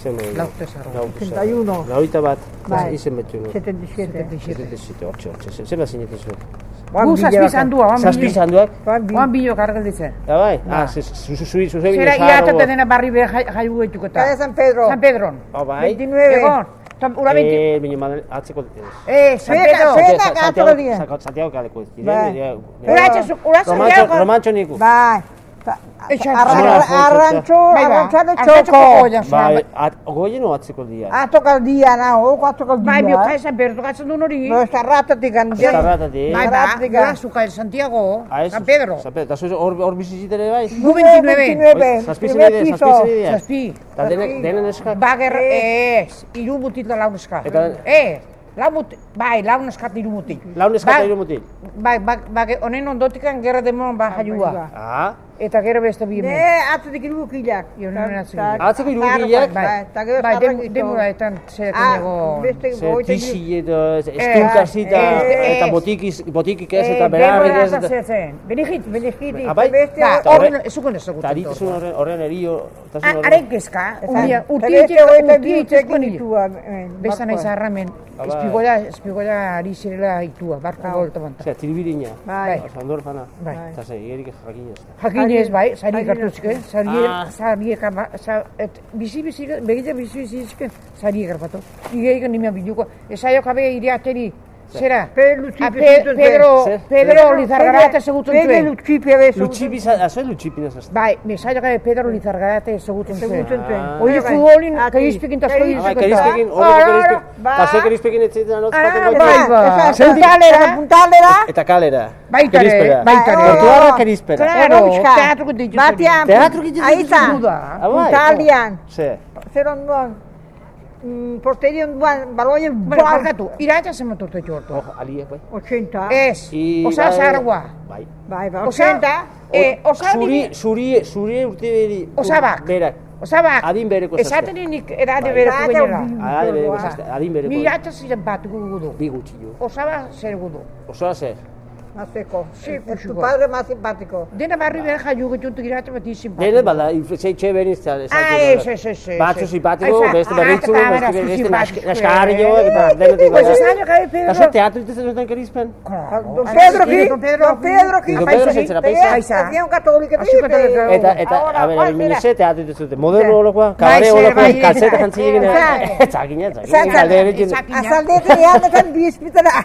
C: Zeme.
K: Laute zarroa. 81.
C: Laurita bat.
K: Bai.
C: Izen betu.
K: 77.
C: 77, hortxe, hortxe. Zema sinetu zu.
K: Gu
L: zazpi zandua, oan
C: Zazpi zanduak?
L: Oan bilo kargelditzen.
C: Da bai? Ah, zu zu zu zu zu
L: Zera iatate dena barri be jaiu etuko eta.
K: Calle San Pedro.
L: San Pedron.
C: Ah, bai.
K: 29.
L: Egon. Tam- Ura beti.
C: Eh, baina madre atzeko.
L: Eh, San
K: Zuek-
L: Pedro.
K: zuek-
C: Santiago-
K: atzeko dira.
C: Santiago- Santiago kaleko ez dira.
K: Bai.
C: dira-
L: Ura etxe, ura
C: Romantxo,
L: Santiago.
C: romantxo niku.
K: Bai. Ta-
L: Etxan-
K: arra-
C: Arra-
K: Arrantxo,
L: Bai, ba.
K: Arrancio,
L: arranciato
K: e
L: ciocco.
C: Bai, at, goien o atzeko dia?
K: Atzoko dia, nao, atzoko dia.
L: Bai, bio kaisa bertu katzen duen hori.
K: No, estarratatik handia.
C: Estarratatik.
L: Bai,
K: bai,
L: gora zuka el Santiago, San Pedro.
C: San Pedro, eta hor, hor bizitzitera bai?
L: 29.
K: 29.
C: Zazpi zene
K: dia,
C: zazpi zene dia.
L: Zazpi.
C: Eta denen eskak?
L: Bager, ez, iru butit da laun
C: eskak.
L: Ez, Lau mutil, bai, laun eskat diru
C: mutil. Laun
L: eskat
C: diru mutil?
L: Bai, bai, bai, honen ondotikan gerra demon ba jaiua.
C: Ah,
L: Eta gero beste bi hemen.
K: Ne, atzetik bai, hiru.
L: Jo, nire nazio. Atzetik
C: hiru gukilak?
K: Bai, eta gero
L: bai,
K: farrakito.
L: Demura
K: etan
C: zeretenego...
K: Zer
C: tixi edo
K: estunkazita
C: eta botikik ez eta berarri ez.
L: Demura
C: eta
L: zeretzen.
K: Benihit,
C: benihit. Bai.
L: Ba,
C: eta beste
L: horren, ez
C: zuko nesokutu. Horren erio
L: Arek gezka. Uria, urti itxek
K: bonitua.
L: Bezan
C: aiz harramen.
L: Espigola, espigola ari zirela itua, barko golta banta.
C: Zer, tiribirina.
K: Bai.
C: Osandor fana.
L: Bai. bai.
C: Eta ze, egerik
L: jakinez.
K: Jakinez,
C: bai,
L: zari gartuzke. Zari ekama, bizi bizi, begite bizi bizi izke, bizi, bizi, er Igeik nima biluko. Ez aio
K: kabe ire
L: ateri, Zera?
K: Ah,
L: Pedro Pedro Lizargarate
K: segutzen
L: zuen.
K: Pedro Lutxipi abe segutzen.
C: Lutxipi, azoi Lutxipi da.
L: Bai, mesaila gabe Pedro Lizargarate segutzen zuen.
K: Segutzen zuen.
C: Ah.
K: Oi,
L: futbolin, kerizpekin
K: tazko
C: dira. Bai, kerizpekin,
L: hori
C: kerizpekin. Kaso kerizpekin ez zaitan anotz
K: paten
C: gaitu.
K: Bai,
C: bai,
L: bai.
K: Puntalera, puntalera.
C: Eta kalera. Baitare,
L: baitare. Hortu
C: harra kerizpera.
L: Claro,
C: teatro gitu.
K: Batian.
L: Teatro
C: gitu. Aita,
K: puntalian. Zer ondoan mm, porteri onduan, baloien,
L: Bueno, barkatu, iratxa zen txortu.
C: Oh, aliek bai.
K: 80.
L: Ez,
C: I-
L: osa
C: bai,
L: zahargoa.
C: Bai.
K: Bai, bai,
L: Osa,
K: 80.
L: eh, osa
C: Zuri, zuri, zuri urte beri.
L: Osabak.
C: Berak.
L: osa bak,
C: Adin bereko zazte.
L: esaten nik edade
C: Bai.
L: bereko
K: Edade
L: gainera.
K: bi-
C: Adin bereko
K: Ba.
C: zazte. Adin bereko.
L: Ni iratxa ziren bat gudu.
C: Bi gutxi jo.
L: Osaba zer gudu.
C: Osoa ze.
K: Más seco. Sí,
L: Sí,
K: es tu
L: kuxuko.
K: padre más simpático.
L: Dena barri behar jaiu getuntu iratxa bat izin bat.
C: Dene bada, beniz eta
L: Ah, ez, ez, ez, ez.
C: Batzu simpatiko,
L: Aiza,
C: beste berritzu,
L: eta
C: beste naskarrio,
L: eh.
C: eta denetik
L: Pues
C: bada.
L: esaio gabe
C: Eta
L: Pedro.
C: ze teatro itezen zuten kerizpen?
K: Don Pedro aquí,
L: Don Pedro,
K: Don Pedro aquí.
C: Don Pedro zaitzera paisa.
L: Paisa.
K: Católico.
L: Así católico.
C: Eta, eta, a ber,
K: ¿cuál
C: mini
K: será?
C: ze teatro itezen zuten. Moderno holokoa,
L: Bai,
C: kabare
L: zer,
C: holokoa,
L: bai,
C: kalzeta
L: eza.
C: jantzi egin.
K: Eza.
C: Etzagina,
K: Eza,
C: etzagina. Galdera egin.
K: Azaldete ya de tan bizpitara.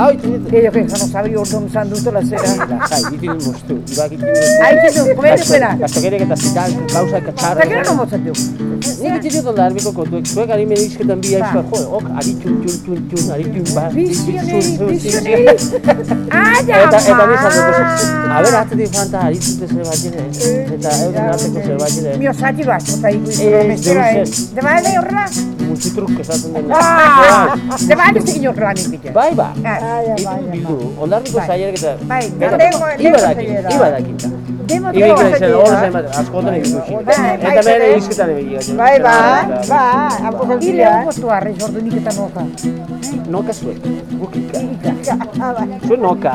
C: Hau itzen ditu.
L: Eio, que jano zabri ordo mizan dutela zera.
C: Hai, itzen ditu moztu. Iba egiten ditu.
L: Hai, itzen ditu, komedio
C: zela. Kastokerek eta zikan, gauza eka.
L: Zakera no motzat du.
C: Nik itzen ditu da harbiko kontuek. Zuek ari mene bi ba. aizkoa. Jo, ok, ari txun, txun, txun, txun, ari txun, ba.
L: Visioneri, visioneri.
C: Aia, ma. A ver, hazte di fanta, ari zute zer bat jene. Eh, eta euren arteko zer jene.
L: Mio zati bat, eta
C: ikuizu. Eh,
L: de eh. horrela?
C: Mutxitruk esaten dena.
L: Ah! ah. Demaile zegin horrela nintzik.
C: Bai, ba.
L: Ah. Bai,
K: bai,
C: bai.
K: Ondarriko
C: zaiak eta...
L: Bai,
C: lehenko
K: zaiak.
C: Iba
K: dakita.
C: Iba dakita. Iba dakita. Iba dakita.
K: Iba dakita.
C: Eta bere izketan ebegi.
K: Bai, bai. Ba, apokalzia.
L: Ile angoztu arrez, ordu nik eta noka.
C: Noka zuek.
K: Bukika.
C: Zue noka.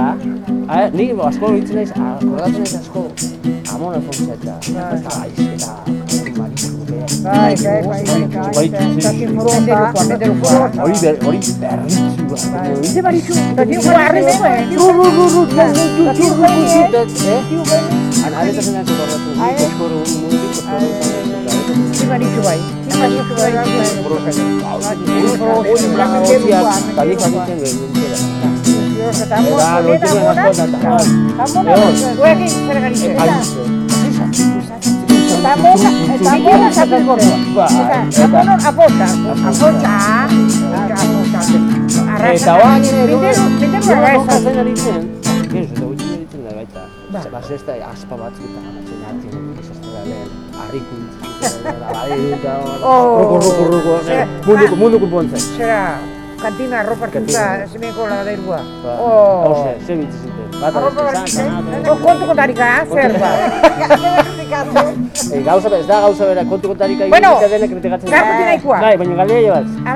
C: Ni asko horitzen naiz, akordatzen ez asko. Amona fonsa eta. Eta aizketa.
K: kamu kamu kamu Está
C: buena, está
K: buena esa
C: percorrida. Está buena aporta,
L: aporta. Arrasta. Eta oan,
C: bidero
L: arrasta.
C: Zaina ditzen, gero eta gutxi ditzen da baita.
L: Bas
C: ez da, aspa batzuk eta gamatzen hartzen, ez ez da lehen, da, da, badetik,
L: eta
C: munduko, munduko pontzen.
L: Zera, kantina arropa hartuta, zemeko lagadeirua.
C: Ba,
L: Oh.
C: Hauze, ze bitzi zuten. Bat
L: Arropa
C: arrezte
L: hartuta,
C: zan,
L: oh, kontuko tarika, zer ba. [laughs]
C: Eh, gauza ez da gauza bera, kontu kontarika
L: Bueno,
C: denek kritikatzen.
L: garkotik nahikoa.
C: Bai, baina galdea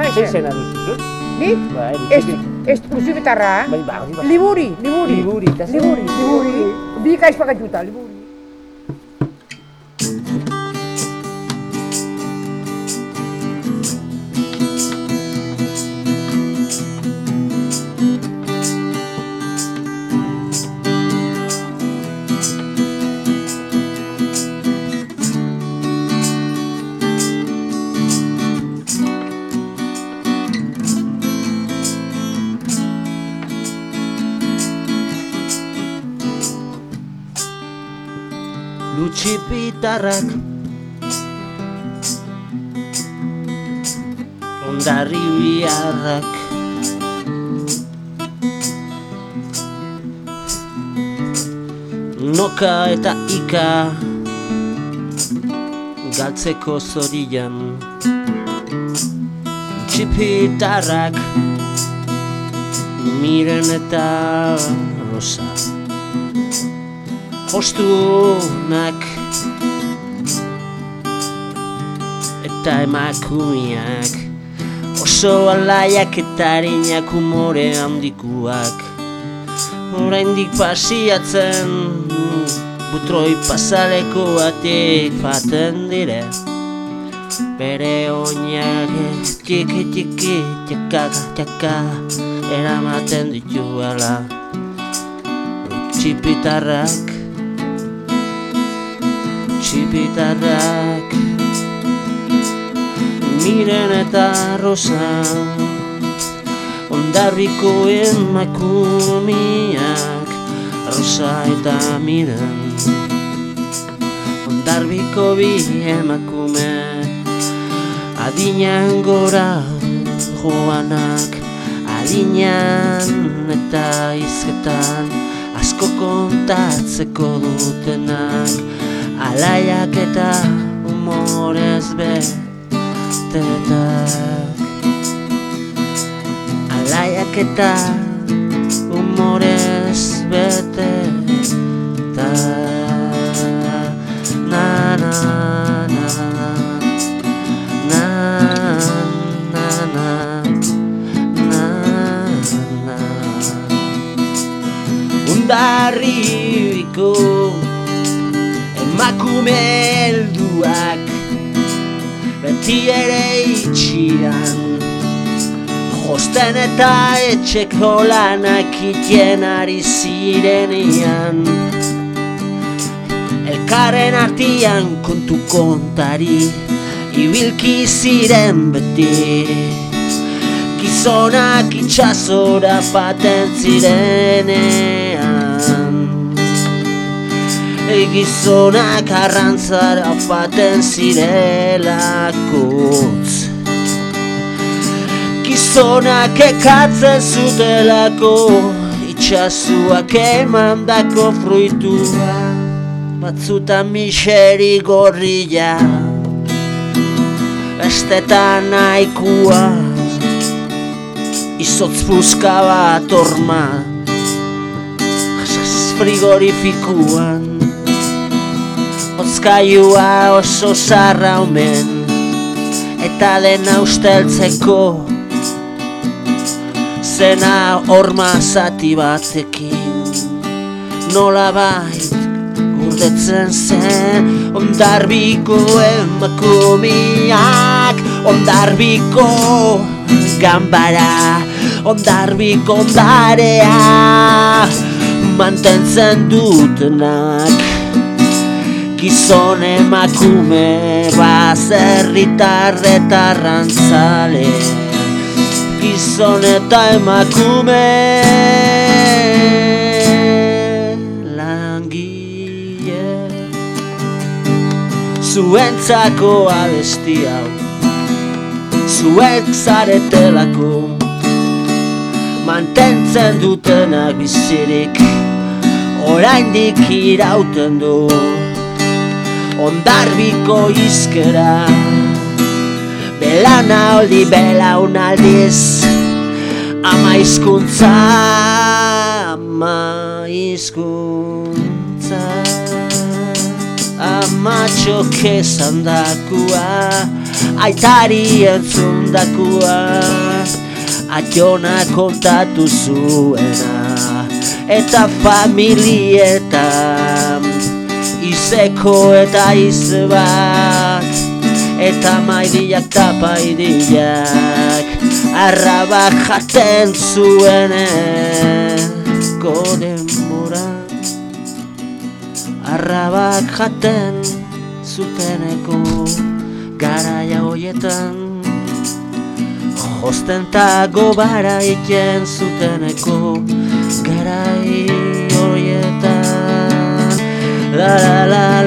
C: Zein
L: zer.
C: zena duzu, zu?
L: Ni?
C: Bai, bitxiki.
L: ez, usibetarra.
C: Bai, ba, ba.
L: Liburi, liburi.
C: Liburi?
L: Liburi, liburi. Bi kaizpakatuta, liburi.
A: Lutxipitarrak Ondarri biharrak. Noka eta ika. Galtzeko zorian. Txipitarrak Miren eta rosa. Jostunak Eta emakumiak Oso alaiak eta harinak umore handikuak. Oraindik pasiatzen Butroi pasaleko batek faten dire. Bere oinak txiki txiki txaka txaka Eramaten dituela. Txipitarrak Txipitarrak eta rosa Ondarbiko emakumiak Rosa eta miren Ondarbiko bi emakume Adinan gora joanak Adinan eta izketan Asko kontatzeko dutenak. Alaiak eta humorez betetak Alaiak eta humorez betetak Na na na na na na na na. Undarribiko emakume helduak beti ere itxian. Josten eta etxeko lanak iten ari zirenean Elkarren artian kontu kontari Ibilki ziren beti. Gizonak itxasora paten zirenean Gizonak arrantzara paten zirelakotz Gizonak ekatzen zutelako Itxasuak emandako fruitua Batzutan miseri gorrila Bestetan nahikua Izotz puska bat orma Frigorifikuan Otzkailua oso zarra omen Eta dena usteltzeko Zena horma zati batekin. Nola bait urdetzen zen Ondarbiko emakumiak Ondarbiko gambara Ondarbiko ondarea. Mantentzen dutenak Gizon emakume Bazerritar eta rantzale. Gizon eta emakume Langile. Zuentzako abesti hau Zuek zaretelako. Mantentzen dutenak bizirik Oraindik irauten du ondarbiko izkera Belana oldi belaunaldiz Ama izkuntza Ama izkuntza Ama txokezan dakua Aitari entzun dakua. Ationa kontatu zuena Eta familietan. Izeko eta izbat Eta maidiak tapaidiak Arrabak jaten zueneko denbora Arrabak jaten zuteneko garaia hoietan Josten ta gobara iken zuteneko garai La la la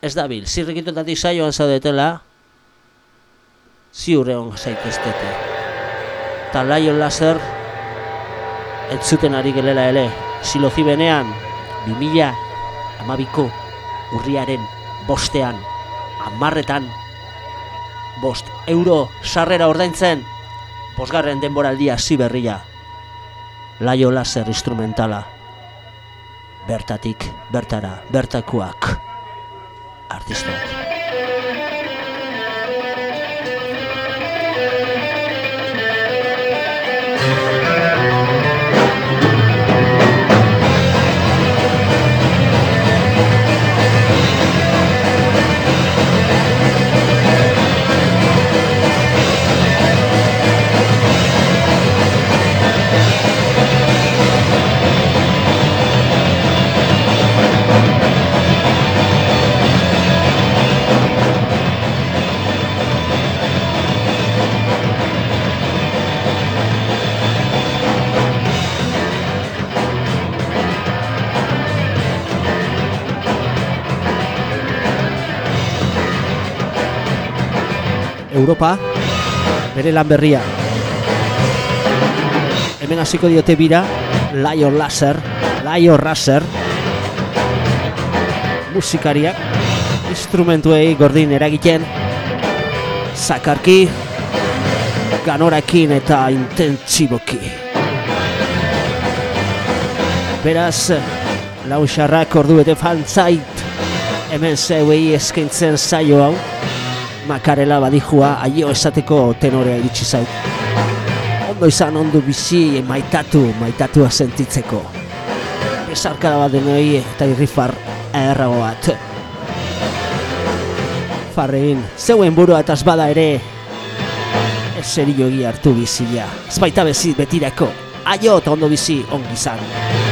A: Ez dabil, zirrikitotatik saioan zaudetela Ziur egon zaiteztete. Ta Lion Laser Entzuten ari gelela ele Silozi benean 2000 amabiko urriaren bostean Amarretan Bost euro sarrera ordaintzen Bosgarren denboraldia ziberria Lion Laser instrumentala. Bertatik, bertara, bertakoak Artistak Europa bere lan berria. Hemen hasiko diote bira Lion Laser Lion Raser musikariak instrumentuei gordin eragiten. Zakarki ganorakin eta intentsiboki. Beraz lausarrak ordu bete fantzait hemen zeuei eskaintzen zaio hau makarela badijua aio esateko tenorea iritsi zait. Ondo izan ondo bizi maitatu, maitatua sentitzeko. Besarkada bat denoi eta irrifar errago bat. Farrein, zeuen burua eta bada ere eseriogi hartu bizia. Ez baita bezi betirako, aio eta ondo bizi ongi izan.